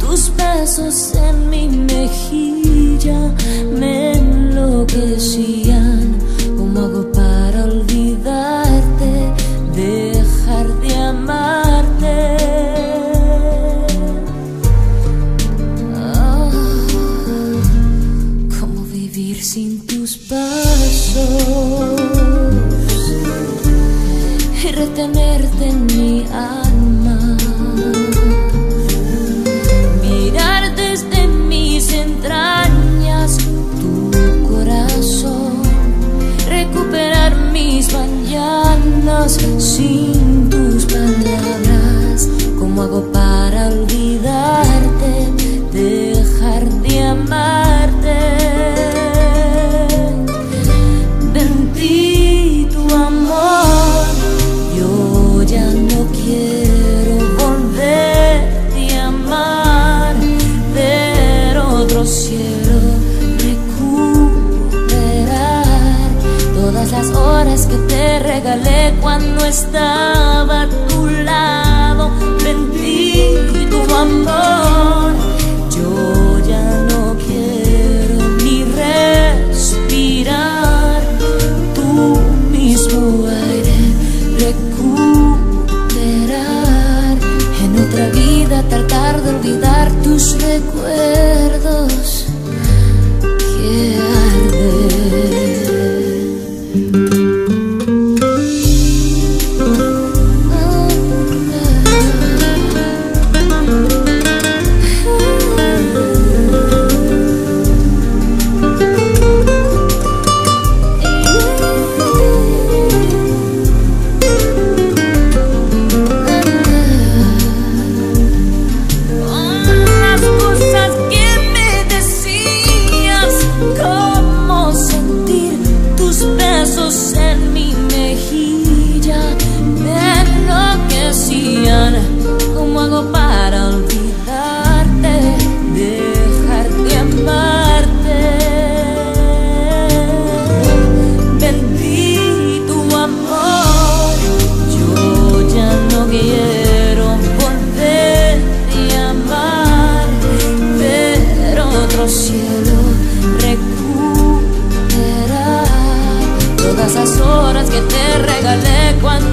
tus besos en mi mejilla me enloquecían. ¿Cómo hago para olvidarte, dejar de amarte? Ah, ¿Cómo vivir sin tus pasos y retenerte en mi alma? Sin tus palabras. ¿Cómo hago para las horas que te regalé cuando estaba a tu lado. Bendito amor, yo ya no quiero ni respirar tu mismo aire, recuperar en otra vida, tratar de olvidar tus recuerdos. mejilla me enloquecían. ¿Cómo hago para olvidarte, dejarte amarte? Vendí tu amor, yo ya no quiero volver amar, pero otro cielo. que te regalé cuando